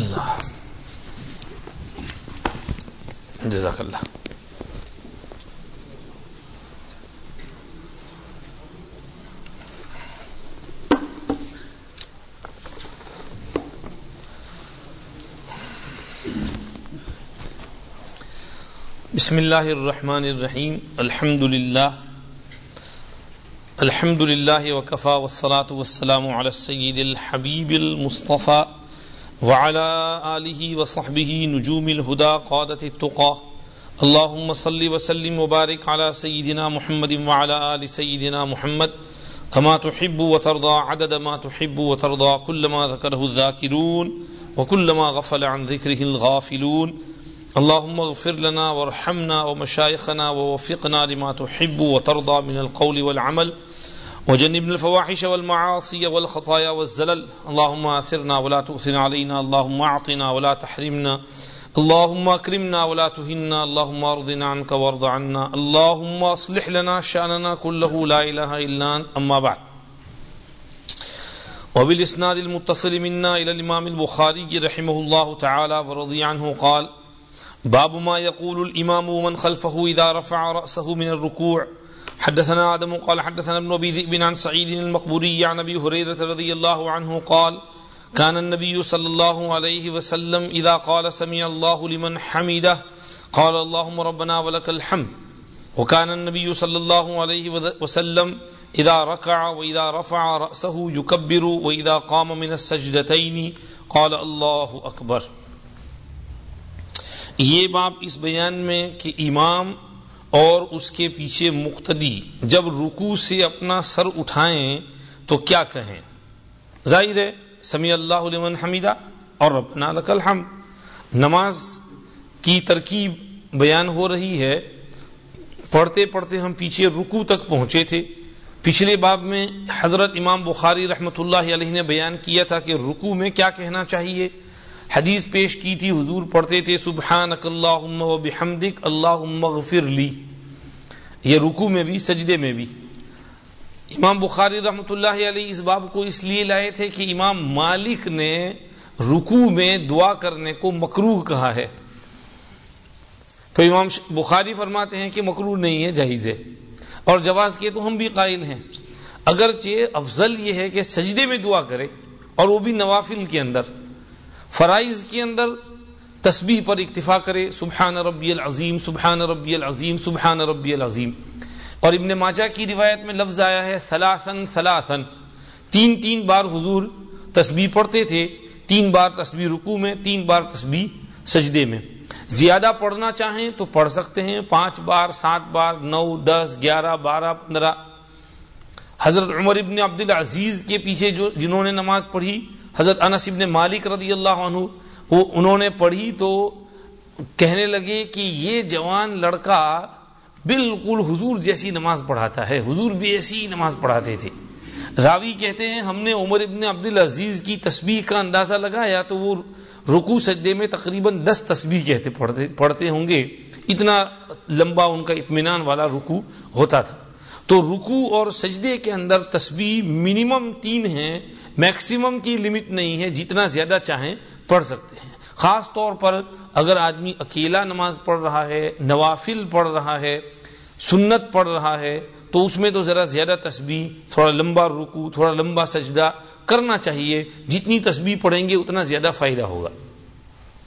اللہ۔ جزاک اللہ بسم اللہ الرحمن الرحیم۔ الحمد للہ الحمد للہ وکفا والصلاة والسلام على السید الحبیب المصطفى وعلى آلہ وصحبہ نجوم الہدا قادت التقا اللہم صلی وسلم وبارک على سیدنا محمد وعلى آل سیدنا محمد. كما تحب وترضى، عدد ما تحب وترضى، كل ما ذكره الذاكرون، وكل ما غفل عن ذكره الغافلون. اللهم اغفر لنا وارحمنا ومشايخنا ووفقنا لما تحب وترضى من القول والعمل. وجنبنا الفواحش والمعاصي والخطايا والزلل. اللهم آثرنا ولا تؤثر علينا. اللهم أعطنا ولا تحرمنا. اللهم أكرمنا ولا تهنا. اللهم أرضنا عنك وارض عنا. اللهم أصلح لنا شأننا كله. لا إله إلا أنت. أما بعد. وبالإسناد المتصل منا إلى الإمام البخاري رحمه الله تعالى ورضي عنه قال باب ما يقول الإمام ومن خلفه إذا رفع رأسه من الركوع. حدثنا آدم قال حدثنا ابن أبي ذئب عن سعيد المقبوري عن أبي هريرة رضي الله عنه قال، كان النبي صلى الله عليه وسلم إذا قال سمع الله لمن حمده، قال اللهم ربنا ولك الحمد. وكان النبي صلى الله عليه وسلم إذا ركع وإذا رفع رأسه يكبر وإذا قام من السجدتين، قال الله أكبر. یہ باب اس بیان میں کہ امام اور اس کے پیچھے مقتدی جب رکو سے اپنا سر اٹھائیں تو کیا کہیں؟ ظاہر ہے، سمیع اللہ علیہ حمیدہ اور ربنا لک الحمد۔ نماز کی ترکیب بیان ہو رہی ہے۔ پڑھتے پڑھتے ہم پیچھے رکو تک پہنچے تھے۔ پچھلے باب میں حضرت امام بخاری رحمۃ اللہ علیہ نے بیان کیا تھا کہ رکو میں کیا کہنا چاہیے۔ حدیث پیش کی تھی، حضور پڑھتے تھے، سبحانک اللہم و بحمدک، اللہم اغفر لی۔ یہ رکو میں بھی، سجدے میں بھی۔ امام بخاری رحمۃ اللہ علیہ اس باب کو اس لیے لائے تھے کہ امام مالک نے رکو میں دعا کرنے کو مکروح کہا ہے۔ تو امام بخاری فرماتے ہیں کہ مکروح نہیں ہے، جائز ہے۔ اور جواز کے تو ہم بھی قائل ہیں۔ اگرچہ افضل یہ ہے کہ سجدے میں دعا کرے اور وہ بھی نوافل کے اندر۔ فرائض کے اندر تسبیح پر اکتفا کرے، سبحان ربی العظیم، سبحان ربی العظیم، سبحان ربی العظیم۔ اور ابن ماجہ کی روایت میں لفظ آیا ہے سلاسن سلاسن تین تین بار حضور تسبیح پڑھتے تھے، تین بار تسبیح رکو میں، تین بار تسبیح سجدے میں۔ زیادہ پڑھنا چاہیں تو پڑھ سکتے ہیں، پانچ بار، سات بار، نو، دس، گیارہ، بارہ، پندرہ۔ حضرت عمر ابن عبد العزیز کے پیچھے جو جنہوں نے نماز پڑھی حضرت انس ابن مالک رضی اللہ عنہ، وہ انہوں نے پڑھی تو کہنے لگے کہ یہ جوان لڑکا بالکل حضور جیسی نماز پڑھاتا ہے، حضور بھی ایسی نماز پڑھاتے تھے۔ راوی کہتے ہیں، ہم نے عمر ابن عبد العزیز کی تسبیح کا اندازہ لگایا تو وہ رکو سجدے میں تقریباً دس تسبیح کہتے، پڑھتے پڑھتے ہوں گے۔ اتنا لمبا ان کا اطمینان والا رکو ہوتا تھا۔ تو رکو اور سجدے کے اندر تسبیح منیمم تین ہیں۔ میکسیمم کی لمٹ نہیں ہے، جتنا زیادہ چاہیں پڑھ سکتے ہیں۔ خاص طور پر اگر آدمی اکیلا نماز پڑھ رہا ہے، نوافل پڑھ رہا ہے، سنت پڑھ رہا ہے، تو اس میں تو ذرا زیادہ تسبیح، تھوڑا لمبا رکو تھوڑا لمبا سجدہ کرنا چاہیے۔ جتنی تسبیح پڑھیں گے، اتنا زیادہ فائدہ ہوگا۔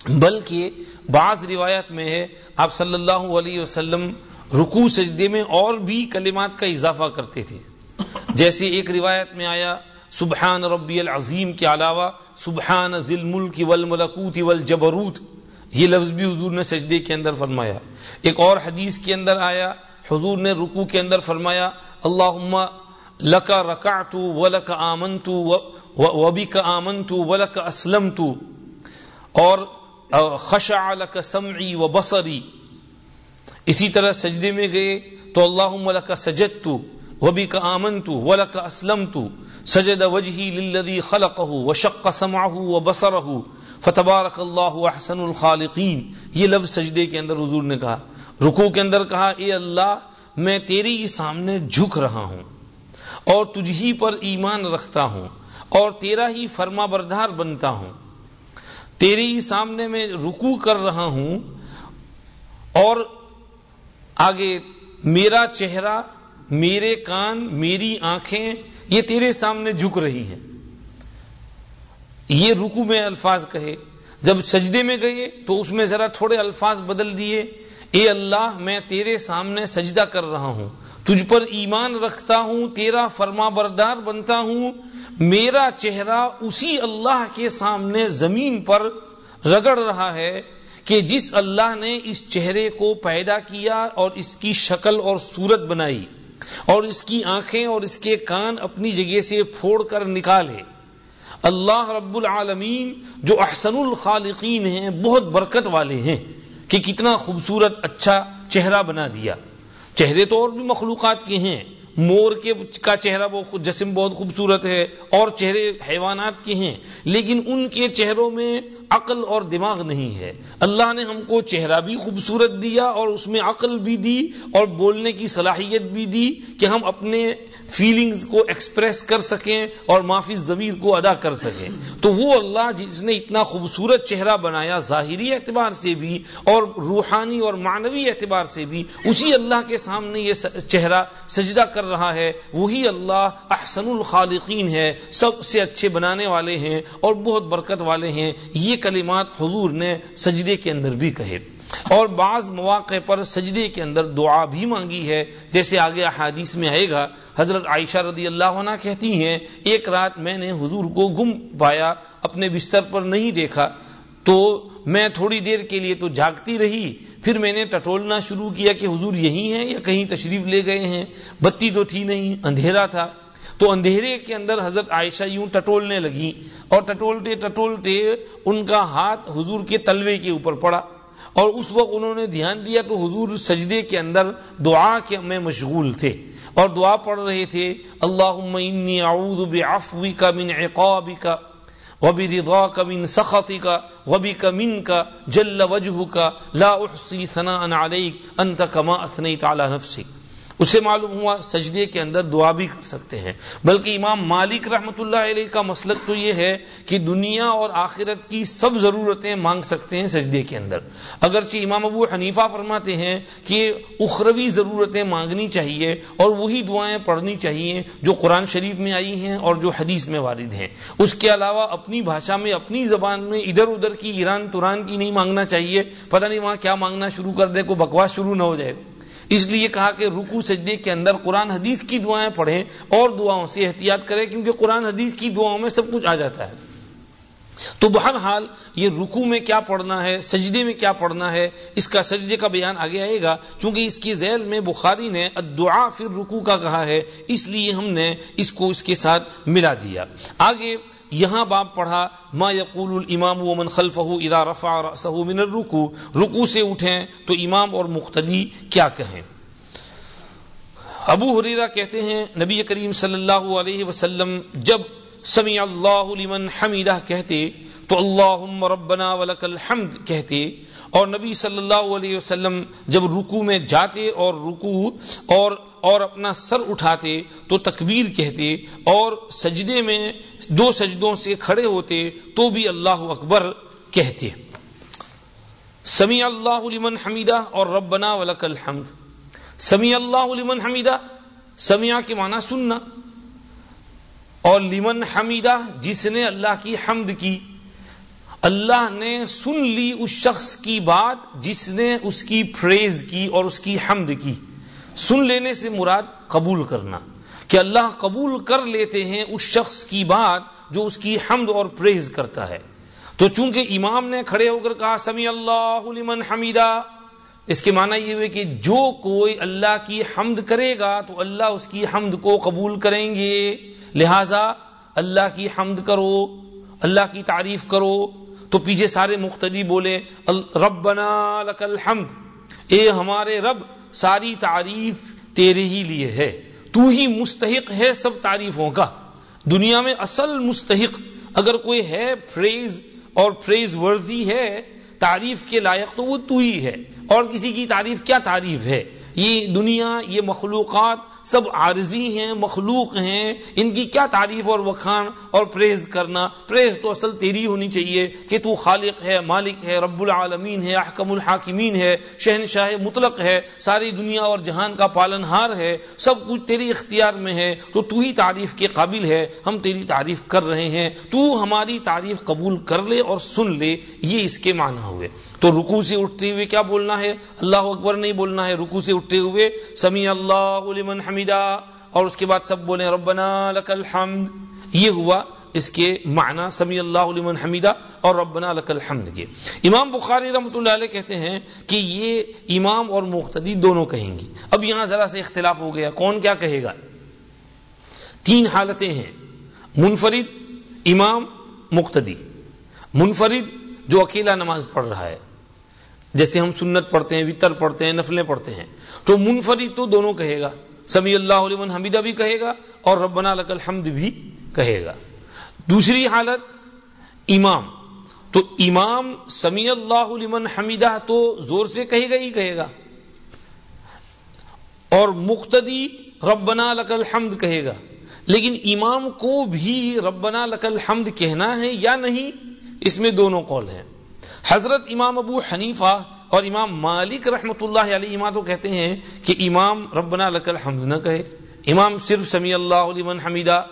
بلکہ بعض روایت میں ہے، آپ صلی اللہ علیہ وسلم رکو سجدے میں اور بھی کلمات کا اضافہ کرتے تھے۔ جیسے ایک روایت میں آیا سبحان ربی العظیم کے علاوہ سبحان ذی الملک والملکوت والجبروت۔ یہ لفظ بھی حضور نے سجدے کے اندر فرمایا۔ ایک اور حدیث کے اندر آیا، حضور نے رکو کے اندر فرمایا، اللہم لکا رکعت ولک آمنت وبک آمنت ولک اسلمت۔ اور خشع لک سمعی و اسی طرح سجدے میں گئے، تو اللہم لک سجدت وبک آمنت ولک اسلمت۔ سجد وجہی للذی خلقہ وشق سمعہ وبصرہ فتبارک اللہ احسن الخالقین یہ لفظ سجدے کے اندر حضور نے کہا رکو کے اندر کہا، اے اللہ، میں تیری ہی سامنے جھک رہا ہوں اور تجھ ہی پر ایمان رکھتا ہوں اور تیرا ہی فرما بردار بنتا ہوں۔ تیرے ہی سامنے میں رکو کر رہا ہوں اور آگے میرا چہرہ، میرے کان، میری آنکھیں یہ تیرے سامنے جھک رہی ہیں۔ یہ رکو میں الفاظ کہے۔ جب سجدے میں گئے تو اس میں ذرا تھوڑے الفاظ بدل دیے۔ اے اللہ، میں تیرے سامنے سجدہ کر رہا ہوں۔ تجھ پر ایمان رکھتا ہوں، تیرا فرما بردار بنتا ہوں۔ میرا چہرہ اسی اللہ کے سامنے زمین پر رگڑ رہا ہے کہ جس اللہ نے اس چہرے کو پیدا کیا اور اس کی شکل اور صورت بنائی۔ اور اس کی آنکھیں اور اس کے کان اپنی جگہ سے پھوڑ کر نکالے۔ اللہ رب العالمین جو احسن الخالقین ہیں، بہت برکت والے ہیں کہ کتنا خوبصورت اچھا چہرہ بنا دیا۔ چہرے تو اور بھی مخلوقات کے ہیں۔ مور کے کا چہرہ وہ جسم بہت خوبصورت ہے اور چہرے حیوانات کے ہیں، لیکن ان کے چہروں میں عقل اور دماغ نہیں ہے۔ اللہ نے ہم کو چہرہ بھی خوبصورت دیا اور اس میں عقل بھی دی اور بولنے کی صلاحیت بھی دی کہ ہم اپنے فیلنگز کو ایکسپریس کر سکیں اور معافی ضمیر کو ادا کر سکیں۔ تو وہ اللہ جس نے اتنا خوبصورت چہرہ بنایا ظاہری اعتبار سے بھی اور روحانی اور معنوی اعتبار سے بھی، اسی اللہ کے سامنے یہ چہرہ سجدہ کر رہا ہے۔ وہی اللہ احسن الخالقین ہے، سب سے اچھے بنانے والے ہیں اور بہت برکت والے ہیں۔ یہ کلمات حضور نے سجدے کے اندر بھی کہے۔ اور بعض مواقع پر سجدے کے اندر دعا بھی مانگی ہے۔ جیسے آگے احادیث میں آئے گا، حضرت عائشہ رضی اللہ عنہ کہتی ہیں، ایک رات میں نے حضور کو گم پایا، اپنے بستر پر نہیں دیکھا۔ تو میں تھوڑی دیر کے لیے تو جاگتی رہی، پھر میں نے ٹٹولنا شروع کیا کہ حضور یہی ہیں یا کہیں تشریف لے گئے ہیں؟ بتی تو تھی نہیں، اندھیرا تھا۔ تو اندھیرے کے اندر حضرت عائشہ یوں ٹٹولنے لگی اور ٹٹولتے ٹٹولتے ان کا ہاتھ حضور کے تلوے کے اوپر پڑا۔ اور اس وقت انہوں نے دھیان دیا تو حضور سجدے کے اندر دعا کے میں مشغول تھے اور دعا پڑھ رہے تھے اللہ اعوذ بعفوک من عقابک وبرضاك من سخطك وبك کا جل وجهك لا احصی ثناء علیک، انت کما اثنیت علی نفسک. اسے معلوم ہوا سجدے کے اندر دعا بھی کر سکتے ہیں۔ بلکہ امام مالک رحمت اللہ علیہ کا مسلک تو یہ ہے کہ دنیا اور آخرت کی سب ضرورتیں مانگ سکتے ہیں سجدے کے اندر۔ اگرچہ امام ابو حنیفہ فرماتے ہیں کہ اخروی ضرورتیں مانگنی چاہیے اور وہی دعائیں پڑھنی چاہیے جو قرآن شریف میں آئی ہیں اور جو حدیث میں وارد ہیں۔ اس کے علاوہ اپنی بھاشا میں، اپنی زبان میں ادھر ادھر کی ایران توران کی نہیں مانگنا چاہیے۔ پتہ نہیں وہاں کیا مانگنا شروع کر دے کو بکواس شروع نہ ہو جائے۔ اس لیے کہا کہ رکو سجدے کے اندر قرآن حدیث کی دعائیں پڑھیں اور دعاؤں سے احتیاط کریں کیونکہ قرآن حدیث کی دعاؤں میں سب کچھ آ جاتا ہے۔ تو بہرحال یہ رکو میں کیا پڑھنا ہے، سجدے میں کیا پڑھنا ہے، اس کا سجدے کا بیان آگے آئے گا۔ چونکہ اس کی ذیل میں بخاری نے دعا پھر رکو کا کہا ہے، اس لیے ہم نے اس کو اس کے ساتھ ملا دیا۔ آگے یہاں باپ پڑھا، ما یقول الامام ومن خلفہ اذا رفع رأسہ من الرکو رکو سے اٹھیں تو امام اور مقتدی کیا کہیں؟ ابو حریرہ کہتے ہیں، نبی کریم صلی اللہ علیہ وسلم جب سمع اللہ لمن حمیدہ کہتے، تو اللہم ربنا ولک الحمد کہتے اور نبی صلی اللہ علیہ وسلم جب رکو میں جاتے اور رکو اور اور اپنا سر اٹھاتے تو تکبیر کہتے اور سجدے میں دو سجدوں سے کھڑے ہوتے تو بھی اللہ اکبر کہتے۔ سمیع اللہ لمن حمیدہ اور ربنا ولک الحمد۔ سمیع اللہ لمن حمیدہ، سمیع کے معنی سننا۔ اور لمن حمیدہ، جس نے اللہ کی حمد کی۔ اللہ نے سن لی اس شخص کی بات جس نے اس کی فریز کی اور اس کی حمد کی۔ سن لینے سے مراد قبول کرنا۔ کہ اللہ قبول کر لیتے ہیں اس شخص کی بات جو اس کی حمد اور پریز کرتا ہے۔ تو چونکہ امام نے کھڑے ہو کر کہا سمی اللہ لمن حمیدہ، اس کے معنی یہ ہوئے کہ جو کوئی اللہ کی حمد کرے گا تو اللہ اس کی حمد کو قبول کریں گے۔ لہذا اللہ کی حمد کرو، اللہ کی تعریف کرو۔ تو پیچھے سارے مختدی بولے ربنا لک الحمد۔ اے ہمارے رب، ساری تعریف تیرے ہی لیے ہے۔ تو ہی مستحق ہے سب تعریفوں کا۔ دنیا میں اصل مستحق اگر کوئی ہے فریز اور فریز ورزی ہے، تعریف کے لائق تو وہ تو ہی ہے۔ اور کسی کی تعریف کیا تعریف ہے؟ یہ دنیا، یہ مخلوقات سب عارضی ہیں، مخلوق ہیں، ان کی کیا تعریف اور وکھان اور پریز کرنا؟ پریز تو اصل تیری ہونی چاہیے کہ تو خالق ہے، مالک ہے، رب العالمین ہے، احکم الحاکمین ہے، شہنشاہ مطلق ہے، ساری دنیا اور جہان کا پالن ہار ہے، سب کچھ تیری اختیار میں ہے، تو تو ہی تعریف کے قابل ہے، ہم تیری تعریف کر رہے ہیں، تو ہماری تعریف قبول کر لے اور سن لے، یہ اس کے معنی ہوئے۔ تو رکو سے اٹھتے ہوئے کیا بولنا ہے؟ اللہ اکبر نہیں بولنا ہے رکو سے اٹھتے ہوئے سمی اللہ لمن حمیدہ اور اس کے بعد سب بولیں ربنا لک الحمد۔ یہ ہوا اس کے معنی سمی اللہ لمن حمیدہ اور ربنا لک الحمد کے۔ امام بخاری رحمۃ اللہ علیہ کہتے ہیں کہ یہ امام اور مختدی دونوں کہیں گی۔ اب یہاں ذرا سے اختلاف ہو گیا، کون کیا کہے گا؟ تین حالتیں ہیں۔ منفرد، امام، مقتدی۔ منفرد، جو اکیلا نماز پڑھ رہا ہے۔ جیسے ہم سنت پڑھتے ہیں، وطر پڑھتے ہیں، نفلیں پڑھتے ہیں۔ تو منفرد تو دونوں کہے گا۔ سمی اللہ علیہ حمیدہ بھی کہے گا اور ربنا لک الحمد بھی کہے گا۔ دوسری حالت، امام۔ تو امام سمی اللہ علیہ حمیدہ تو زور سے کہے گا ہی کہے گا۔ اور مقتدی ربنا لک الحمد کہے گا۔ لیکن امام کو بھی ربنا لک الحمد کہنا ہے یا نہیں، اس میں دونوں قول ہیں۔ حضرت امام ابو حنیفہ اور امام مالک رحمۃ اللہ علیہ امام تو کہتے ہیں کہ امام ربنا لک الحمد نہ کہے، امام صرف سمی اللہ علیہ حمیدہ،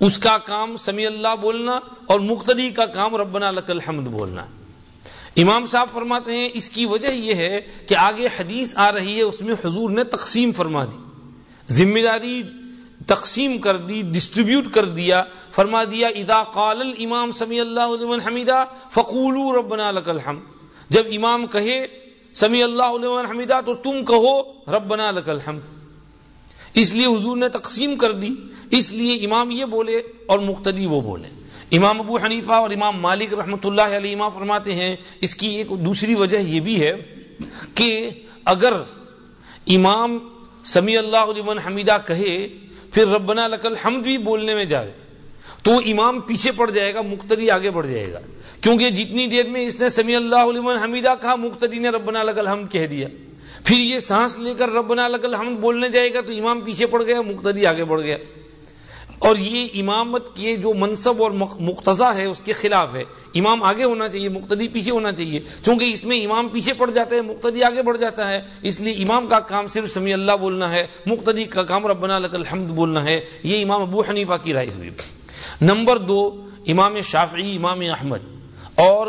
اس کا کام سمی اللہ بولنا اور مقتدی کا کام ربنا لک الحمد بولنا۔ امام صاحب فرماتے ہیں، اس کی وجہ یہ ہے کہ آگے حدیث آ رہی ہے، اس میں حضور نے تقسیم فرما دی۔ ذمہ داری تقسیم کر دی ڈسٹریبیوٹ کر دیا، فرما دیا ادا قال الامام سمی اللہ علیہ حمیدہ فقولو ربنا لک الحمد۔ جب امام کہے، سمی اللہ علیہ حمیدہ، تو تم کہو، ربنا لک الحمد. اس لیے حضور نے تقسیم کر دی، اس لیے امام یہ بولے اور مقتدی وہ بولے۔ امام ابو حنیفہ اور امام مالک رحمۃ اللہ علیہ امام فرماتے ہیں، اس کی ایک دوسری وجہ یہ بھی ہے کہ اگر امام سمی اللہ علیہ حمیدہ کہے، پھر ربنا لک الحمد بھی بولنے میں جائے، تو امام پیچھے پڑ جائے گا، مقتدی آگے بڑھ جائے گا۔ کیونکہ جتنی دیر میں اس نے سمی اللہ علیہ حمیدہ کہا مقتدی نے ربنا لک الحمد کہہ دیا۔ پھر یہ سانس لے کر ربنا لک الحمد بولنے جائے گا تو امام پیچھے پڑ گیا، مقتدی آگے بڑھ گیا۔ اور یہ امامت کے جو منصب اور مقتضا ہے، اس کے خلاف ہے۔ امام آگے ہونا چاہیے، مقتدی پیچھے ہونا چاہیے۔ کیونکہ اس میں امام پیچھے پڑ جاتا ہے، مقتدی آگے بڑھ جاتا ہے۔ اس لیے امام کا کام صرف سمی اللہ بولنا ہے، مقتدی کا کام ربنا لک الحمد بولنا ہے۔ یہ امام ابو حنیفہ کی رائے ہوئی۔ نمبر دو، امام شافعی، امام احمد۔ اور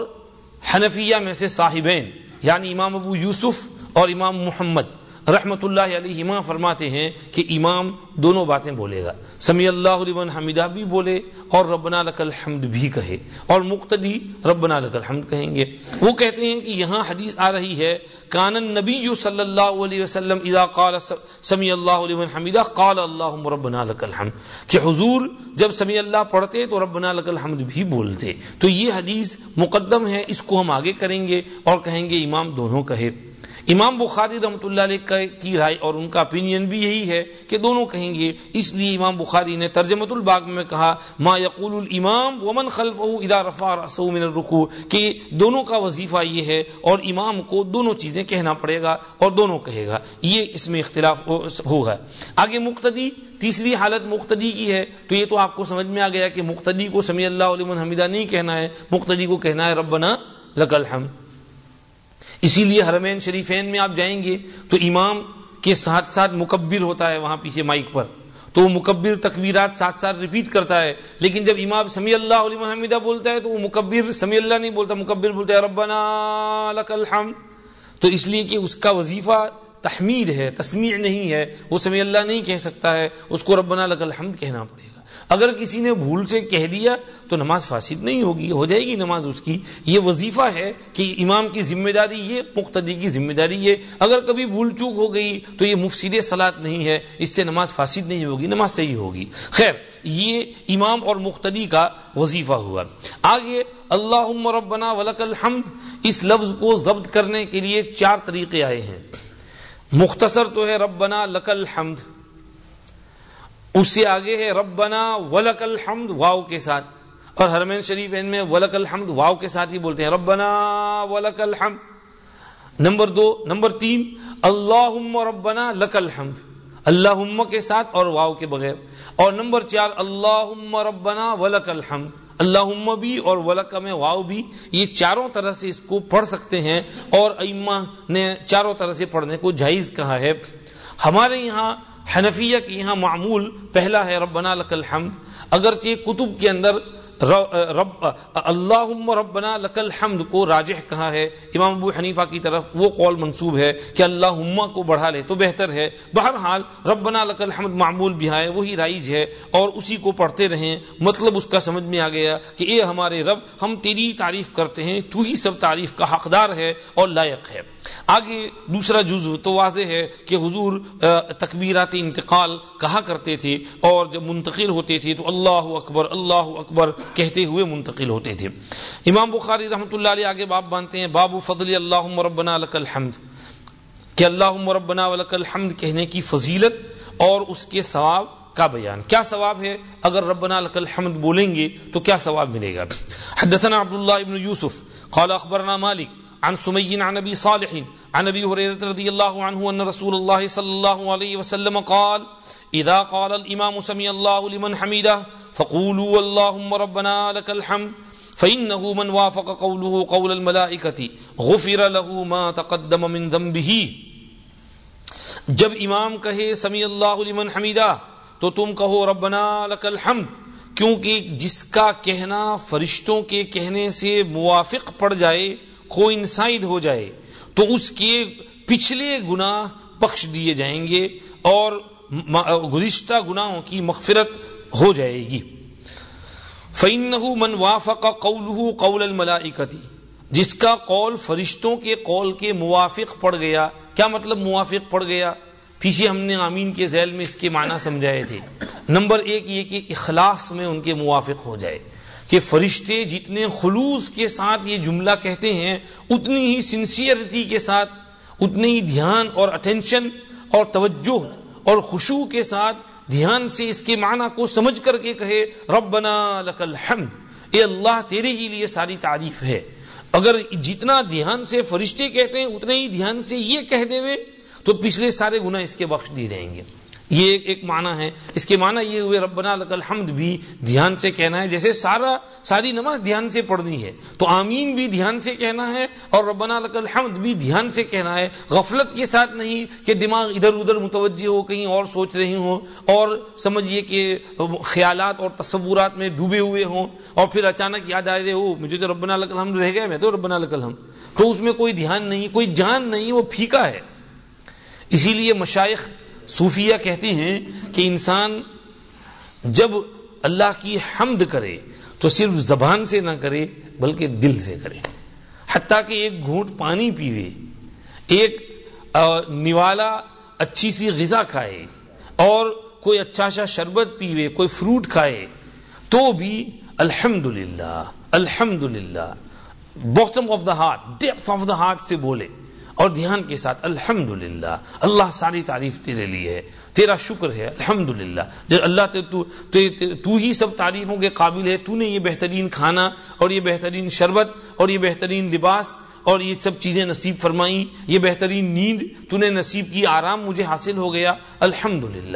حنفیہ میں سے صاحبین یعنی امام ابو یوسف اور امام محمد۔ رحمت اللہ علیہ فرماتے ہیں کہ امام دونوں باتیں بولے گا۔ سمی اللہ علیہ حمیدہ بھی بولے اور ربنا لک الحمد بھی کہے اور مقتدی ربنا لک الحمد کہیں گے۔ وہ کہتے ہیں کہ یہاں حدیث آ رہی ہے کانن نبی صلی اللہ علیہ وسلم اذا قال سمی اللہ علیہ حمیدہ قال اللہ ربنا لک الحمد۔ کہ حضور جب سمی اللہ پڑھتے تو ربنا لک الحمد بھی بولتے۔ تو یہ حدیث مقدم ہے، اس کو ہم آگے کریں گے اور کہیں گے امام دونوں کہے۔ امام بخاری رحمۃ اللہ علیہ کی رائے اور ان کا اپینین بھی یہی ہے کہ دونوں کہیں گے، اس لیے امام بخاری نے ترجمت الباغ میں کہا، ما یقول الامام ومن خلفه اذا رفع راسه من الركوع کہ دونوں کا وظیفہ یہ ہے اور امام کو دونوں چیزیں کہنا پڑے گا اور دونوں کہے گا۔ یہ اس میں اختلاف ہوگا۔ آگے مقتدی، تیسری حالت مقتدی کی ہے۔ تو یہ تو آپ کو سمجھ میں آ گیا کہ مقتدی کو سمی اللہ علیہ حمیدہ نہیں کہنا ہے، مقتدی کو کہنا ہے، ربنا لک الحمد. اسی لیے حرمین شریفین میں آپ جائیں گے تو امام کے ساتھ ساتھ مکبر ہوتا ہے وہاں پیچھے مائک پر۔ تو وہ مکبر تکبیرات ساتھ ساتھ ریپیٹ کرتا ہے، لیکن جب امام سمی اللہ علیہ حمیدہ بولتا ہے تو وہ مکبر سمی اللہ نہیں بولتا، مکبر بولتا ہے ربنا لک الحمد۔ تو اس لیے کہ اس کا وظیفہ تحمید ہے، تسمیع نہیں ہے، وہ سمی اللہ نہیں کہہ سکتا ہے، اس کو ربنا لک الحمد کہنا پڑے۔ گا اگر کسی نے بھول سے کہہ دیا تو نماز فاسد نہیں ہوگی، ہو جائے گی نماز اس کی۔ یہ وظیفہ ہے کہ امام کی ذمہ داری یہ، مقتدی کی ذمہ داری یہ۔ اگر کبھی بھول چوک ہو گئی تو یہ مفسد سلاد نہیں ہے، اس سے نماز فاسد نہیں ہوگی، نماز صحیح ہوگی۔ خیر، یہ امام اور مقتدی کا وظیفہ ہوا۔ آگے اللہ ربنا ولک الحمد، اس لفظ کو ضبط کرنے کے لیے چار طریقے آئے ہیں۔ مختصر تو ہے ربنا لک الحمد۔ اس سے آگے ہے ربنا ولک الحمد واؤ کے ساتھ اور حرمین شریف ان میں ولک الحمد واؤ کے ساتھ ہی بولتے ہیں ربنا ولک الحمد نمبر دو، نمبر تین اللہ ربنا لک الحمد اللہ کے ساتھ اور واؤ کے بغیر اور نمبر چار اللہ ربنا ولک الحمد اللہ بھی اور ولک میں واؤ بھی یہ چاروں طرح سے اس کو پڑھ سکتے ہیں اور ایما نے چاروں طرح سے پڑھنے کو جائز کہا ہے ہمارے یہاں حنفیہ کے یہاں معمول پہلا ہے، ربنا لک الحمد اگرچہ کتب کے اندر رب اللہ ربنا لک الحمد کو راجح کہا ہے۔ امام ابو حنیفہ کی طرف وہ قول منصوب ہے کہ اللہ کو بڑھا لے تو بہتر ہے۔ بہرحال، ربنا لک الحمد معمول بھی ہے وہی رائج ہے اور اسی کو پڑھتے رہیں۔ مطلب اس کا سمجھ میں آ گیا کہ اے ہمارے رب، ہم تیری تعریف کرتے ہیں، تو ہی سب تعریف کا حقدار ہے اور لائق ہے۔ آگے دوسرا جزو تو واضح ہے کہ حضور تکبیرات انتقال کہا کرتے تھے اور جب منتقل ہوتے تھے تو اللہ اکبر اللہ اکبر کہتے ہوئے منتقل ہوتے تھے۔ امام بخاری رحمۃ اللہ علیہ آگے باب مانتے ہیں بابو فضل اللہ مربنا لک الحمد۔ کہ اللہ مربنا ولک الحمد کہنے کی فضیلت اور اس کے ثواب کا بیان۔ کیا ثواب ہے؟ اگر ربنا لک الحمد بولیں گے تو کیا ثواب ملے گا؟ حدثنا عبداللہ ابن یوسف، قال اخبرنا مالک عن سمي عن ابي صالح، عن ابي هريره رضي الله عنه ان رسول الله صلى الله عليه وسلم قال اذا قال الامام سمي الله لمن حمده، فقولوا اللهم ربنا لك الحمد فانه من وافق قوله قول الملائكه غفر له ما تقدم من ذنبه. جب امام کہے سمی اللہ لمن حمیدہ تو تم کہو ربنا لک الحمد، کیونکہ جس کا کہنا فرشتوں کے کہنے سے موافق پڑ جائے کوئنسائڈ ہو جائے، تو اس کے پچھلے گناہ بخش دیے جائیں گے اور گزشتہ گناہوں کی مغفرت ہو جائے گی۔ فَإِنَّهُ مَنْ وَافَقَ قَوْلُهُ قَوْلَ الْمَلَائِكَةِ۔ جس کا قول فرشتوں کے قول کے موافق پڑ گیا، کیا مطلب موافق پڑ گیا؟ پیچھے ہم نے آمین کے ذیل میں اس کے معنی سمجھائے تھے۔ نمبر ایک یہ کہ اخلاص میں ان کے موافق ہو جائے۔ کہ فرشتے جتنے خلوص کے ساتھ یہ جملہ کہتے ہیں، اتنی ہی سنسیئرٹی کے ساتھ اتنے ہی دھیان اور اٹینشن اور توجہ اور خوشو کے ساتھ دھیان سے اس کے معنی کو سمجھ کر کے کہے، ربنا لک الحمد، اے اللہ تیرے ہی لیے ساری تعریف ہے۔ اگر جتنا دھیان سے فرشتے کہتے ہیں، اتنے ہی دھیان سے یہ کہہ دے تو پچھلے سارے گناہ اس کے بخش دی جائیں گے۔ یہ ایک ایک معنی ہے۔ اس کے معنی یہ ہوئے، ربنا لک الحمد بھی دھیان سے کہنا ہے، جیسے سارا ساری نماز دھیان سے پڑھنی ہے۔ تو آمین بھی دھیان سے کہنا ہے اور ربنا لک الحمد بھی دھیان سے کہنا ہے۔ غفلت کے ساتھ نہیں کہ دماغ ادھر ادھر متوجہ ہو، کہیں اور سوچ رہی ہوں اور سمجھیے کہ خیالات اور تصورات میں ڈوبے ہوئے ہوں اور پھر اچانک یاد آ رہے ہو، مجھے تو ربنا لک الحمد رہ گیا، میں تو ربنا لک الحمد تو اس میں کوئی دھیان نہیں، کوئی جان نہیں، وہ پھیکا ہے۔ اسی لیے مشائق صوفیہ کہتے ہیں کہ انسان جب اللہ کی حمد کرے تو صرف زبان سے نہ کرے بلکہ دل سے کرے۔ حتیٰ کہ ایک گھونٹ پانی پیوے، ایک نوالا اچھی سی غذا کھائے اور کوئی اچھا سا شربت پیوے، کوئی فروٹ کھائے تو بھی الحمد للہ الحمد للہ bottom of the heart depth of the heart سے بولے۔ اور دھیان کے ساتھ الحمد اللہ ساری تعریف تیرے لیے ہے تیرا شکر ہے الحمد للہ جب اللہ تے تو, تے تو ہی سب تعریفوں کے قابل ہے تو نے یہ بہترین کھانا اور یہ بہترین شربت اور یہ بہترین لباس اور یہ سب چیزیں نصیب فرمائی یہ بہترین نیند تو نے نصیب کی آرام مجھے حاصل ہو گیا الحمد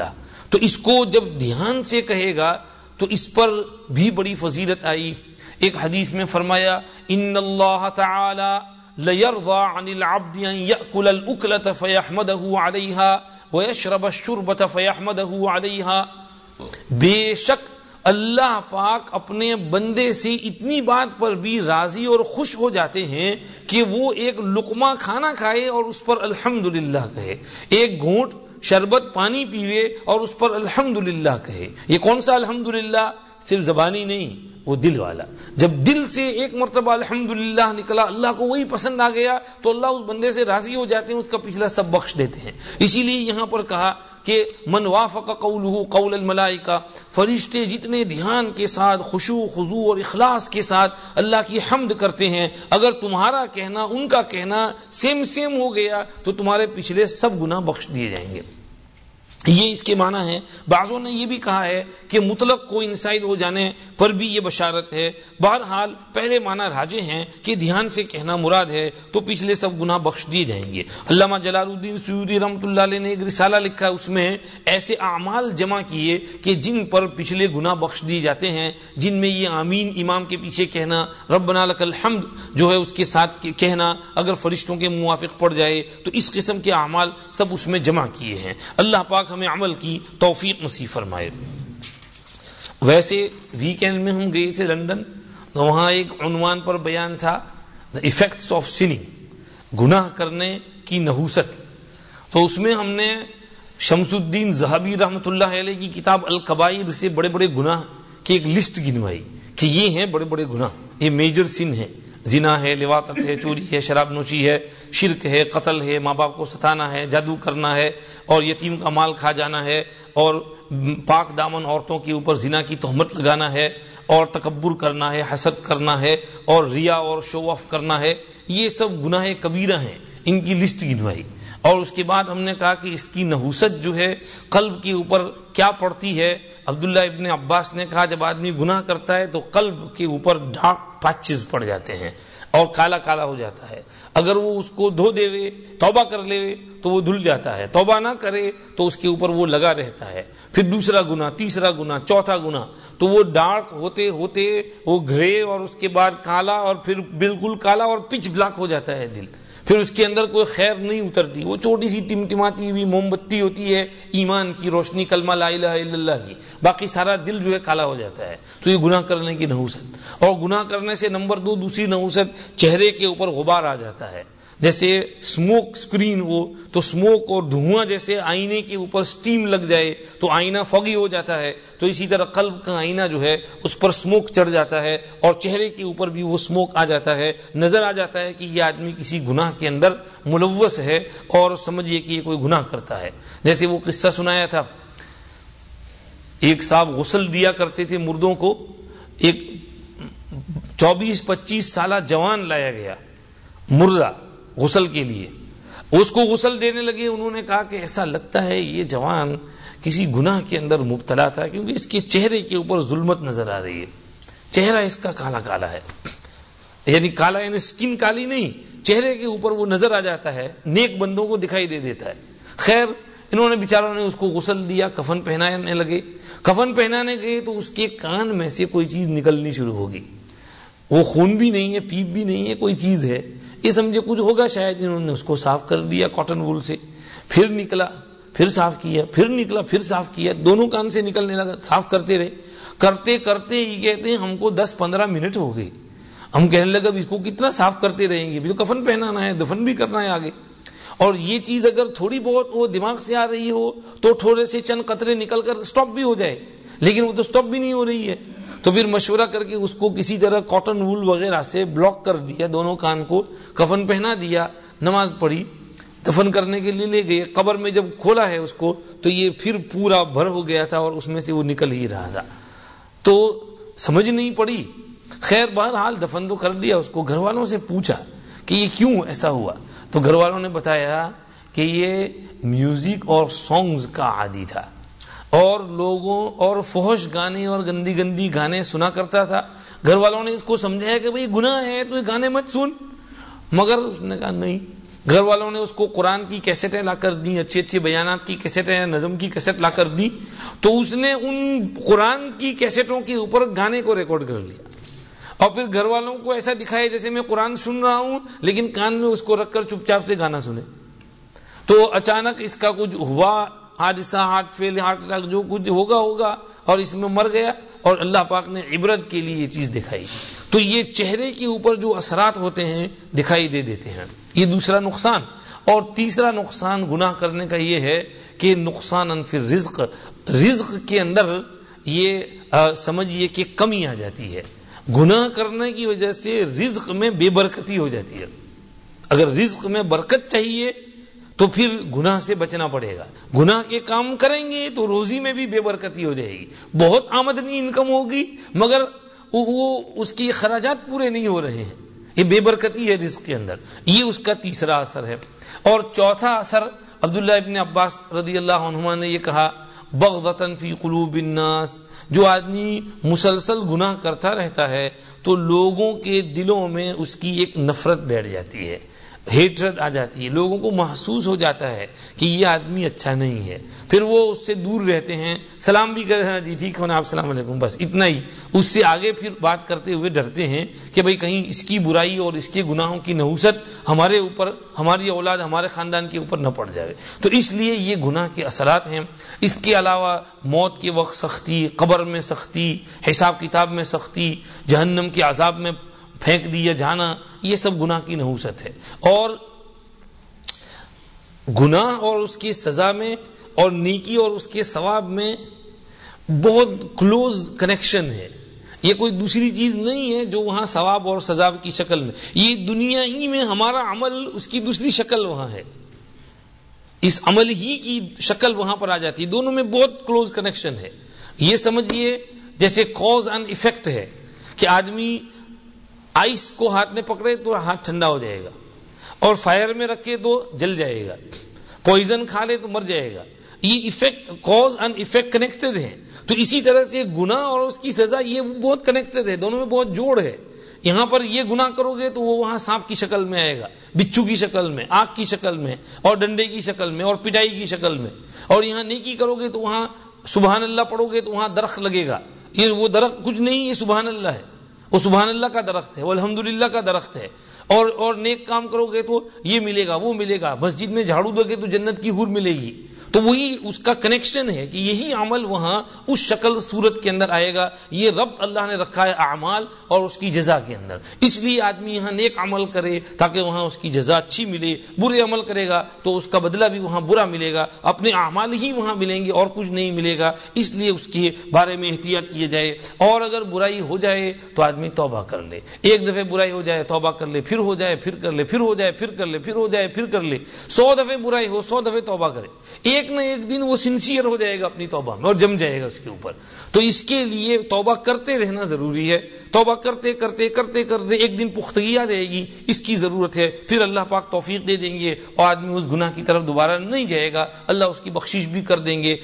تو اس کو جب دھیان سے کہے گا تو اس پر بھی بڑی فضیلت آئی۔ ایک حدیث میں فرمایا ان اللہ تعالی ليرضى عن العبد أن يأكل الأكلة فيحمده عليها ويشرب الشربة فيحمده عليها. بے شک اللہ پاک اپنے بندے سے اتنی بات پر بھی راضی اور خوش ہو جاتے ہیں کہ وہ ایک لقمہ کھانا کھائے اور اس پر الحمد کہے. ایک گھونٹ شربت پانی پیوے اور اس پر الحمد کہے. یہ کون سا الحمد صرف زبانی نہیں. وہ دل والا۔ جب دل سے ایک مرتبہ الحمد نکلا، اللہ کو وہی پسند آ گیا، تو اللہ اس بندے سے راضی ہو جاتے ہیں، اس کا پچھلا سب بخش دیتے ہیں۔ اسی لیے یہاں پر کہا کہ من وافق قوله قول الملائکہ، فرشتے جتنے دھیان کے ساتھ خوشو خضو اور اخلاص کے ساتھ اللہ کی حمد کرتے ہیں، اگر تمہارا کہنا، ان کا کہنا سیم سیم ہو گیا، تو تمہارے پچھلے سب گناہ بخش دیے جائیں گے۔ یہ اس کے معنی ہے، بعضوں نے یہ بھی کہا ہے کہ مطلق کو انسائڈ ہو جانے پر بھی یہ بشارت ہے۔ بہرحال، پہلے معنی راجے ہیں کہ دھیان سے کہنا مراد ہے تو پچھلے سب گناہ بخش دیے جائیں گے۔ علامہ جلال الدین سیودی رحمۃ اللہ علیہ نے ایک رسالہ لکھا اس میں ایسے اعمال جمع کیے کہ جن پر پچھلے گناہ بخش دیے جاتے ہیں، جن میں یہ آمین امام کے پیچھے کہنا ربنا لک الحمد جو ہے، اس کے ساتھ کہنا اگر فرشتوں کے موافق پڑ جائے تو اس قسم کے اعمال سب اس میں جمع کیے ہیں۔ اللہ پاک ہمیں عمل کی توفیق نصیب فرمائے۔ ویسے ویکینڈ میں ہم گئے تھے لندن، تو وہاں ایک عنوان پر بیان تھا دا افیکٹس آف سننگ گناہ کرنے کی نحوست۔ تو اس میں ہم نے شمس الدین زہبی رحمۃ اللہ علیہ کی کتاب القبائر سے بڑے بڑے گناہ کی ایک لسٹ گنوائی کہ یہ ہیں بڑے بڑے گناہ، یہ میجر سن ہے زنا ہے، لواطت ہے، چوری ہے، شراب نوشی ہے، شرک ہے، قتل ہے، ماں باپ کو ستانا ہے، جادو کرنا ہے، اور یتیم کا مال کھا جانا ہے، اور پاک دامن عورتوں کے اوپر زنا کی تہمت لگانا ہے، اور تکبر کرنا ہے، حسد کرنا ہے، اور ریا اور شو آف کرنا ہے، یہ سب گناہ کبیرہ ہیں، ان کی لسٹ گنوائی اور اس کے بعد ہم نے کہا کہ اس کی نحوست جو ہے، قلب کے اوپر کیا پڑتی ہے؟ عبداللہ ابن عباس نے کہا، جب آدمی گناہ کرتا ہے تو قلب کے اوپر ڈاک ڈارک پچز پڑ جاتے ہیں اور کالا کالا ہو جاتا ہے۔ اگر وہ اس کو دھو دے وے توبہ کر لے وے تو وہ دھل جاتا ہے۔ توبہ نہ کرے تو اس کے اوپر وہ لگا رہتا ہے۔ پھر دوسرا گنا تیسرا گنا چوتھا گنا تو وہ ڈارک ہوتے ہوتے وہ گھرے اور اس کے بعد کالا اور پھر بالکل کالا اور پچ بلاک ہو جاتا ہے دل۔ پھر اس کے اندر کوئی خیر نہیں اترتی۔ وہ چھوٹی سی ٹمٹماتی ہوئی موم بتی ہوتی ہے، ایمان کی روشنی، کلمہ لا الہ الا اللہ کی۔ باقی سارا دل جو ہے کالا ہو جاتا ہے۔ تو یہ گناہ کرنے کی نحوست۔ اور گناہ کرنے سے نمبر دو، دوسری نحوست، چہرے کے اوپر غبار آ جاتا ہے۔ جیسے سموک سکرین ہو، تو سموک اور دھواں جیسے آئینے کے اوپر سٹیم لگ جائے تو آئینہ فوگی ہو جاتا ہے۔ تو اسی طرح قلب کا آئینہ جو ہے، اس پر سموک چڑھ جاتا ہے اور چہرے کے اوپر بھی وہ سموک آ جاتا ہے۔ نظر آ جاتا ہے کہ یہ آدمی کسی گناہ کے اندر ملوث ہے اور سمجھیے کہ یہ کوئی گناہ کرتا ہے۔ جیسے وہ قصہ سنایا تھا۔ ایک صاحب غسل دیا کرتے تھے مردوں کو۔ ایک چوبیس پچیس سالہ جوان لایا گیا مردہ غسل کے لیے۔ اس کو غسل دینے لگے، انہوں نے کہا کہ ایسا لگتا ہے یہ جوان کسی گناہ کے اندر مبتلا تھا، کیونکہ اس کے چہرے کے اوپر ظلمت نظر آ رہی ہے۔ چہرہ اس کا کالا کالا ہے۔ یعنی کالا یعنی سکن کالی نہیں، چہرے کے اوپر وہ نظر آ جاتا ہے، نیک بندوں کو دکھائی دے دیتا ہے۔ خیر، انہوں نے بیچاروں نے اس کو غسل دیا، کفن پہنانے لگے۔ کفن پہنانے گئے تو اس کے کان میں سے کوئی چیز نکلنی شروع ہوگی۔ وہ خون بھی نہیں ہے، پیپ بھی نہیں ہے، کوئی چیز ہے۔ یہ سمجھے کچھ ہوگا شاید انہوں نے اس کو صاف کر دیا کاٹن وول سے۔ پھر نکلا، پھر صاف کیا، پھر نکلا، پھر صاف کیا۔ دونوں کان سے نکلنے لگا، صاف کرتے رہے۔ کرتے کرتے یہ کہتے ہیں ہم کو دس پندرہ منٹ ہو گئی ہم کہنے لگا اس کو کتنا صاف کرتے رہیں گے۔ تو کفن پہنانا ہے، دفن بھی کرنا ہے آگے۔ اور یہ چیز اگر تھوڑی بہت وہ دماغ سے آ رہی ہو تو تھوڑے سے چند قطرے نکل کر اسٹاپ بھی ہو جائے۔ لیکن وہ تو اسٹاپ بھی نہیں ہو رہی ہے۔ تو پھر مشورہ کر کے اس کو کسی طرح کاٹن وول وغیرہ سے بلاک کر دیا، دونوں کان کو کفن پہنا دیا، نماز پڑھی، دفن کرنے کے لیے لے گئے۔ قبر میں جب کھولا ہے اس کو تو یہ پھر پورا بھر ہو گیا تھا اور اس میں سے وہ نکل ہی رہا تھا۔ تو سمجھ نہیں پڑی۔ خیر، بہرحال دفن تو کر دیا اس کو گھر والوں سے پوچھا کہ یہ کیوں ایسا ہوا؟ تو گھر والوں نے بتایا کہ یہ میوزک اور سانگز کا عادی تھا۔ اور لوگوں اور فوش گانے اور گندی گندی گانے سنا کرتا تھا۔ گھر والوں نے اس کو سمجھایا کہ بھئی گناہ ہے، تو یہ گانے مت سن۔ مگر اس نے کہا نہیں۔ گھر والوں نے اس کو قرآن کی کیسٹیں لا کر دی اچھے اچھے بیانات کی کیسٹیں، نظم کی کیسٹ لا کر دی تو اس نے ان قرآن کی کیسٹوں کے اوپر گانے کو ریکارڈ کر لیا۔ اور پھر گھر والوں کو ایسا دکھایا جیسے میں قرآن سن رہا ہوں، لیکن کان میں اس کو رکھ کر چپ چاپ سے گانا سنے۔ تو اچانک اس کا کچھ ہوا۔ حادثہ ہارٹ فیل ہارٹ اٹیک جو کچھ ہوگا ہوگا، اور اس میں مر گیا اور اللہ پاک نے عبرت کے لیے یہ چیز دکھائی۔ تو یہ چہرے کے اوپر جو اثرات ہوتے ہیں، دکھائی دے دیتے ہیں۔ یہ دوسرا نقصان۔ اور تیسرا نقصان گناہ کرنے کا یہ ہے کہ نقصان انفر رزق رزق کے اندر یہ سمجھیے کہ کمی آ جاتی ہے۔ گناہ کرنے کی وجہ سے رزق میں بے برکتی ہو جاتی ہے۔ اگر رزق میں برکت چاہیے تو پھر گناہ سے بچنا پڑے گا۔ گناہ کے کام کریں گے تو روزی میں بھی بے برکتی ہو جائے گی۔ بہت آمدنی انکم ہوگی، مگر وہ اس کی خراجات پورے نہیں ہو رہے ہیں۔ یہ بے برکتی ہے رزق کے اندر۔ یہ اس کا تیسرا اثر ہے۔ اور چوتھا اثر، عبداللہ ابن عباس رضی اللہ عنہما نے یہ کہا بغضتن فی قلوب الناس۔ جو آدمی مسلسل گناہ کرتا رہتا ہے، تو لوگوں کے دلوں میں اس کی ایک نفرت بیٹھ جاتی ہے۔ ہیٹرڈ آ جاتی ہے، لوگوں کو محسوس ہو جاتا ہے کہ یہ آدمی اچھا نہیں ہے۔ پھر وہ اس سے دور رہتے ہیں۔ سلام بھی کر جی ٹھیک ہونا آپ السلام علیکم، بس اتنا ہی۔ اس سے آگے پھر بات کرتے ہوئے ڈرتے ہیں کہ بھئی کہیں اس کی برائی اور اس کے گناہوں کی نحوست ہمارے اوپر، ہماری اولاد، ہمارے خاندان کے اوپر نہ پڑ جائے۔ تو اس لیے یہ گناہ کے اثرات ہیں۔ اس کے علاوہ موت کے وقت سختی، قبر میں سختی، حساب کتاب میں سختی، جہنم کے عذاب میں پھینک دیا جانا یہ سب گناہ کی نحوست ہے۔ اور گناہ اور اس کی سزا میں اور نیکی اور اس کے ثواب میں بہت کلوز کنیکشن ہے۔ یہ کوئی دوسری چیز نہیں ہے جو وہاں ثواب اور سزا کی شکل میں۔ یہ دنیا ہی میں ہمارا عمل اس کی دوسری شکل وہاں ہے۔ اس عمل ہی کی شکل وہاں پر آ جاتی ہے۔ دونوں میں بہت کلوز کنیکشن ہے۔ یہ سمجھیے، جیسے کوز اینڈ افیکٹ ہے کہ آدمی آئس کو ہاتھ میں پکڑے تو ہاتھ ٹھنڈا ہو جائے گا اور فائر میں رکھے تو جل جائے گا پوائزن کھا لے تو مر جائے گا یہ effect cause and effect connected ہے تو اسی طرح سے گنا اور اس کی سزا یہ بہت کنیکٹڈ ہے، دونوں میں بہت جوڑ ہے۔ یہاں پر یہ گنا کرو گے تو وہ وہاں سانپ کی شکل میں آئے گا، بچھو کی شکل میں، آگ کی شکل میں، اور ڈنڈے کی شکل میں، اور پٹائی کی شکل میں۔ اور یہاں نیکی کرو گے تو وہاں سبحان اللہ پڑھو گے تو وہاں درخت لگے گا۔ یہ وہ درخت کچھ نہیں، یہ سبحان اللہ ہے۔ وہ سبحان اللہ کا درخت ہے وہ الحمد کا درخت ہے۔ اور اور نیک کام کرو گے تو یہ ملے گا، وہ ملے گا۔ مسجد میں جھاڑو دو گے تو جنت کی حور ملے گی۔ تو وہی اس کا کنیکشن ہے کہ یہی عمل وہاں اس شکل صورت کے اندر آئے گا۔ یہ ربط اللہ نے رکھا ہے اعمال اور اس کی جزا کے اندر۔ اس لیے آدمی یہاں نیک عمل کرے تاکہ وہاں اس کی جزا اچھی ملے، برے عمل کرے گا تو اس کا بدلہ بھی وہاں برا ملے گا، اپنے اعمال ہی وہاں ملیں گے اور کچھ نہیں ملے گا۔ اس لیے اس کے بارے میں احتیاط کیے جائے۔ اور اگر برائی ہو جائے تو آدمی توبہ کر لے۔ ایک دفعہ برائی ہو جائے توبہ کر لے، پھر ہو جائے، پھر کر لے، پھر ہو جائے، پھر کر لے، پھر ہو جائے، پھر کر لے۔ سو دفعہ برائی ہو، سو دفعہ توبہ کرے۔ ایک نہ ایک دن وہ سنسیئر ہو جائے گا اپنی توبہ میں اور جم جائے گا اس کے اوپر۔ تو اس کے لیے توبہ کرتے رہنا ضروری ہے۔ توبہ کرتے کرتے کرتے کرتے ایک دن پختگی آ جائے گی۔ اس کی ضرورت ہے۔ پھر اللہ پاک توفیق دے دیں گے اور آدمی اس گناہ کی طرف دوبارہ نہیں جائے گا۔ اللہ اس کی بخشش بھی کر دیں گے۔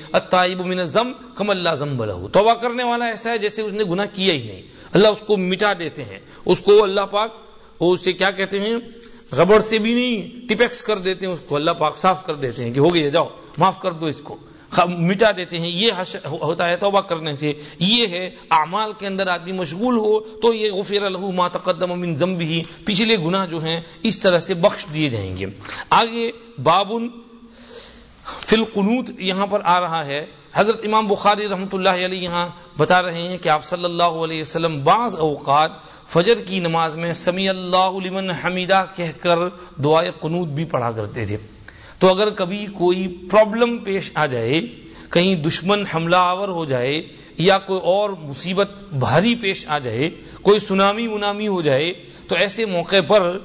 من ضم کم اللہ ضم بلہ توبہ کرنے والا ایسا ہے جیسے اس نے گناہ کیا ہی نہیں۔ اللہ اس کو مٹا دیتے ہیں۔ اس کو اللہ پاک وہ اسے کیا کہتے ہیں؟ ربڑ سے بھی نہیں، ٹپیکس کر دیتے ہیں۔ اس کو اللہ پاک صاف کر دیتے ہیں کہ ہو گیا جاؤ۔ معاف کر دو اس کو۔ مٹا دیتے ہیں، یہ ہوتا ہے، توبہ کرنے سے۔ یہ ہے، اعمال کے اندر آدمی مشغول ہو تو یہ غفیر الح ما تقدم من ذنبه پچھلے گناہ جو ہیں، اس طرح سے بخش دیے جائیں گے۔ آگے بابن فی القنوت یہاں پر آ رہا ہے۔ حضرت امام بخاری رحمۃ اللہ علیہ یہاں بتا رہے ہیں کہ آپ صلی اللہ علیہ وسلم بعض اوقات فجر کی نماز میں سمی اللہ لمن حمیدہ کہہ کر دعائے قنوت بھی پڑھا کرتے تھے۔ تو اگر کبھی کوئی پرابلم پیش آ جائے، کہیں دشمن حملہ آور ہو جائے یا کوئی اور مصیبت بھاری پیش آ جائے، کوئی سنامی منامی ہو جائے، تو ایسے موقع پر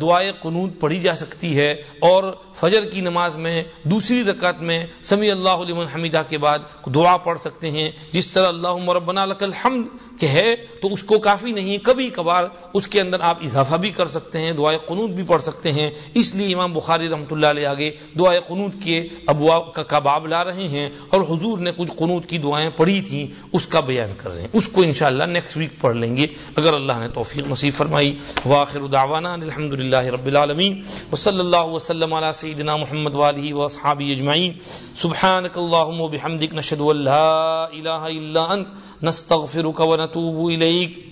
دعائے قنوت پڑھی جا سکتی ہے اور فجر کی نماز میں، دوسری رکعت میں سمی اللہ علیہ حمیدہ کے بعد دعا پڑھ سکتے ہیں، جس طرح اللہ مربنا لک الحمد کہ ہے تو اس کو کافی نہیں، کبھی کبھار اس کے اندر آپ اضافہ بھی کر سکتے ہیں، دعائے قنوت بھی پڑھ سکتے ہیں۔ اس لیے امام بخاری رحمۃ اللہ علیہ آگے دعائے قنوت کے ابوا کا کباب لا رہے ہیں اور حضور نے کچھ قنوت کی دعائیں پڑھی تھیں، اس کا بیان کر رہے ہیں۔ اس کو انشاءاللہ نیکسٹ ویک پڑھ لیں گے۔ اگر اللہ نے توفیق نصیب فرمائی۔ واخر دعوانا الحمد للہ رب العالمین۔ وصلی اللہ وسلم علی سیدنا محمد والی واصحابہ اجمعین۔ سبحانک اللہم وبحمدک نشهد ان لا الہ الا انت۔ نستغفرك ونتوب إليك.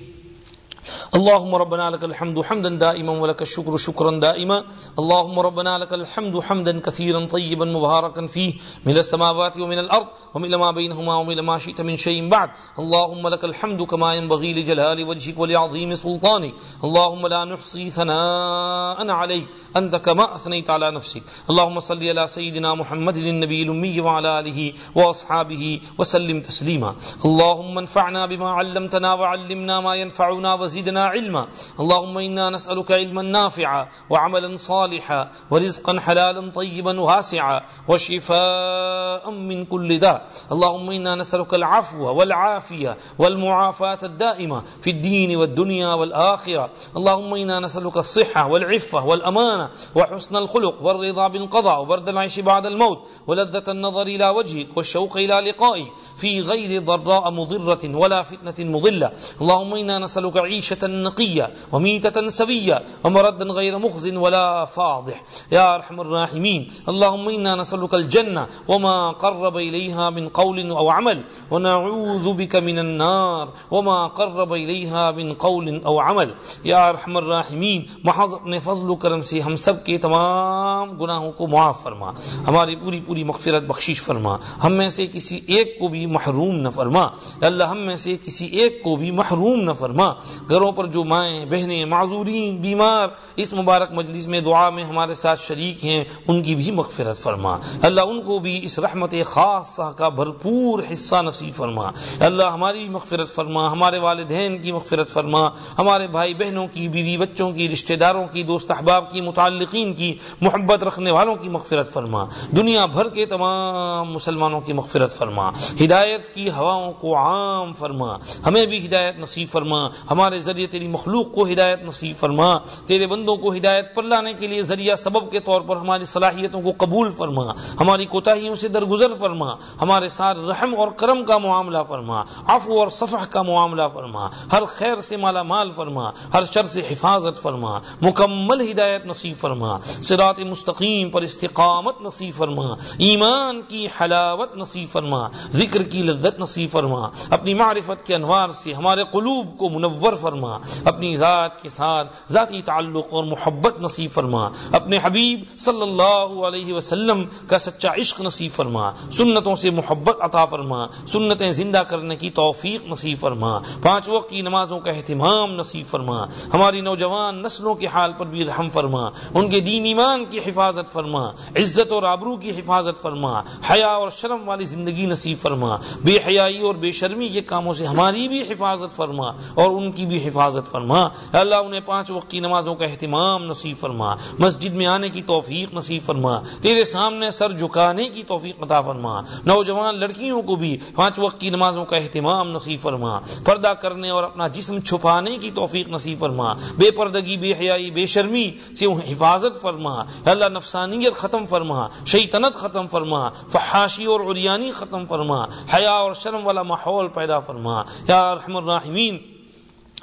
اللهم ربنا لك الحمد حمدا دائما ولك الشكر شكرا دائما. اللهم ربنا لك الحمد حمدا كثيرا طيبا مباركا فيه من السماوات ومن الأرض ومن ما بينهما ومن ما شئت من شيء بعد. اللهم لك الحمد كما ينبغي لجلال وجهك ولعظيم سلطانك. اللهم لا نحصي ثناء عليك. أنت كما أثنيت على نفسك. اللهم صل على سيدنا محمد النبي الأمي وعلى آله وأصحابه وسلم تسليما. اللهم انفعنا بما علمتنا وعلمنا ما ينفعنا وزيدنا وزدنا علما. اللهم إنا نسألك علما نافعا وعملا صالحا ورزقا حلالا طيبا واسعا وشفاء من كل داء. اللهم إنا نسألك العفو والعافية والمعافاة الدائمة في الدين والدنيا والآخرة. اللهم إنا نسألك الصحة والعفة والأمانة وحسن الخلق والرضا بالقضاء وبرد العيش بعد الموت ولذة النظر إلى وجهك والشوق إلى لقائك في غير ضراء مضرة ولا فتنة مضلة. اللهم إنا نسألك عيد عيشة نقية وميتة سوية ومردا غير مخز ولا فاضح. يا أرحم الراحمين، اللهم إنا نسألك الجنة وما قرب إليها من قول أو عمل، ونعوذ بك من النار وما قرب إليها من قول أو عمل. یا ارحم الراحمین محض اپنے فضل و کرم سے ہم سب کے تمام گناہوں کو معاف فرما، ہماری پوری پوری مغفرت بخشش فرما، ہم میں سے کسی ایک کو بھی محروم نہ فرما۔ اللہ، ہم میں سے کسی ایک کو بھی محروم نہ فرما۔ گھروں پر جو مائیں، بہنیں، معذورین، بیمار، اس مبارک مجلس میں دعا میں ہمارے ساتھ شریک ہیں، ان کی بھی مغفرت فرما۔ اللہ ان کو بھی اس رحمت خاص کا بھرپور حصہ نصیب فرما۔ اللہ ہماری مغفرت فرما، ہمارے والدین کی مغفرت فرما، ہمارے بھائی بہنوں کی، بیوی بچوں کی، رشتہ داروں کی، دوست احباب کی، متعلقین کی محبت رکھنے والوں کی مغفرت فرما۔ دنیا بھر کے تمام مسلمانوں کی مغفرت فرما۔ ہدایت کی ہواؤں کو عام فرما۔ ہمیں بھی ہدایت نصیب فرما۔ ہمارے ذریعے تیری مخلوق کو ہدایت نصیب فرما، تیرے بندوں کو ہدایت پر لانے کے لیے ذریعہ سبب کے طور پر ہماری صلاحیتوں کو قبول فرما، ہماری کوتاہیوں سے درگزر فرما، ہمارے ساتھ رحم اور کرم کا معاملہ فرما، عفو اور صفح کا معاملہ فرما، ہر خیر سے مالا مال فرما، ہر شر سے حفاظت فرما، مکمل ہدایت نصیب فرما سرات مستقیم پر استقامت نصیب فرما، ایمان کی حلاوت نصیب فرما، ذکر کی لذت نصیب فرما، اپنی معرفت کے انوار سے ہمارے قلوب کو منور فرما فرما، اپنی ذات کے ساتھ ذاتی تعلق اور محبت نصیب فرما، اپنے حبیب صلی اللہ علیہ وسلم کا سچا عشق نصیب فرما، سنتوں سے محبت عطا فرما، سنتیں زندہ کرنے کی توفیق نصیب فرما، پانچ وقت کی نمازوں کا اہتمام نصیب فرما، ہماری نوجوان نسلوں کے حال پر بھی رحم فرما، ان کے دین ایمان کی حفاظت فرما، عزت اور آبرو کی حفاظت فرما، حیا اور شرم والی زندگی نصیب فرما، بے حیائی اور بے شرمی کے کاموں سے ہماری بھی حفاظت فرما اور ان کی بھی حفاظت فرما۔ اللہ انہیں پانچ وقت کی نمازوں کا اہتمام نصیب فرما۔ مسجد میں آنے کی توفیق نصیب فرما۔ تیرے سامنے سر جھکانے کی توفیق عطا فرما۔ نوجوان لڑکیوں کو بھی پانچ وقت کی نمازوں کا اہتمام نصیب فرما۔ پردہ کرنے اور اپنا جسم چھپانے کی توفیق نصیب فرما۔ بے پردگی، بے حیائی، بے شرمی سے حفاظت فرما۔ اللہ نفسانیت ختم فرما۔ شیطنت ختم فرما۔ فحاشی اور عریانی ختم فرما۔ حیا اور شرم والا ماحول پیدا فرما۔ یا رحم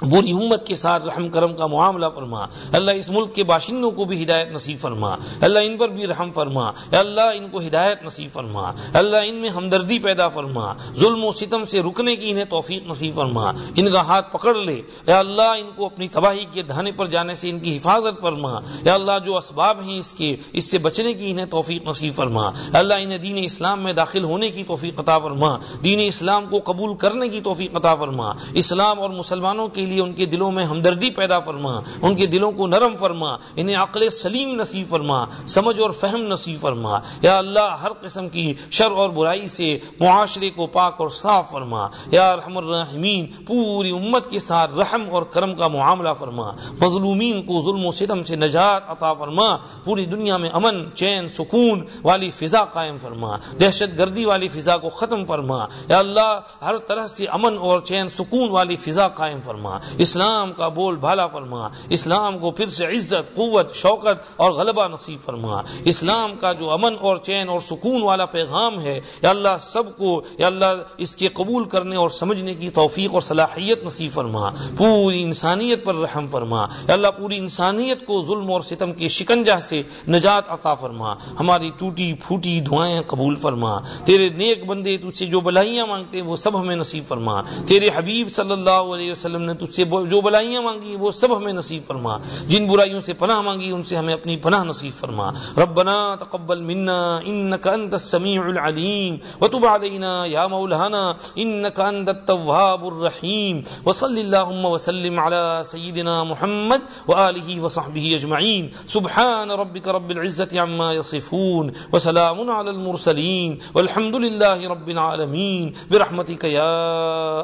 الراحمین بری امت کے ساتھ رحم کرم کا معاملہ فرما۔ اللہ اس ملک کے باشندوں کو بھی ہدایت نصیب فرما۔ اللہ ان پر بھی رحم فرما۔ اللہ ان کو ہدایت نصیب فرما۔ اللہ ان میں ہمدردی پیدا فرما۔ ظلم و ستم سے رکنے کی انہیں توفیق نصیب فرما۔ ان کا ہاتھ پکڑ لے۔ یا اللہ ان کو اپنی تباہی کے دھانے پر جانے سے ان کی حفاظت فرما۔ یا اللہ جو اسباب ہیں اس کے، اس سے بچنے کی انہیں توفیق نصیب فرما۔ اللہ انہیں دین اسلام میں داخل ہونے کی توفیق عطا فرما۔ دین اسلام کو قبول کرنے کی توفیق عطا فرما۔ اسلام اور مسلمانوں کے لیے ان کے دلوں میں ہمدردی پیدا فرما، ان کے دلوں کو نرم فرما، انہیں عقل سلیم نصیب فرما، سمجھ اور فہم نصیب فرما۔ یا اللہ، ہر قسم کی شر اور برائی سے معاشرے کو پاک اور صاف فرما۔ یا رحم الرحمین پوری امت کے ساتھ رحم اور کرم کا معاملہ فرما۔ مظلومین کو ظلم و ستم سے نجات عطا فرما۔ پوری دنیا میں امن، چین، سکون والی فضا قائم فرما۔ دہشت گردی والی فضا کو ختم فرما۔ یا اللہ، ہر طرح سے امن اور چین، سکون والی فضا قائم فرما۔ اسلام کا بول بھالا فرما، اسلام کو پھر سے عزت، قوت، شوکت اور غلبہ نصیب فرما۔ اسلام کا جو امن اور چین اور سکون والا پیغام ہے، یا اللہ سب کو، یا اللہ اس کے قبول کرنے اور سمجھنے کی توفیق اور صلاحیت نصیب فرما۔ پوری انسانیت پر رحم فرما۔ یا اللہ پوری انسانیت کو ظلم اور ستم کے شکنجہ سے نجات عطا فرما۔ ہماری ٹوٹی پھوٹی دعائیں قبول فرما۔ تیرے نیک بندے تجھ سے جو بلائیاں مانگتے ہیں وہ سب ہمیں نصیب فرما۔ تیرے حبیب صلی اللہ علیہ وسلم نے تجھ تجھ سے جو بلائیاں مانگی، وہ سب ہمیں نصیب فرما۔ جن برائیوں سے پناہ مانگی، ان سے ہمیں اپنی پناہ نصیب فرما۔ ربنا تقبل منا انك انت السميع العليم وتب علينا يا مولانا انك انت التواب الرحيم وصل اللهم وسلم على سيدنا محمد واله وصحبه اجمعين سبحان ربك رب العزه عما يصفون وسلام على المرسلين والحمد لله رب العالمين برحمتك يا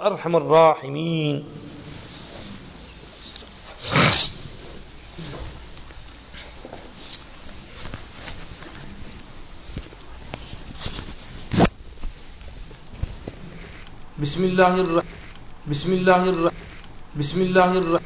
ارحم الراحمين بسم اللہ الرحمن بسم اللہ الرحمن بسم اللہ الرحمن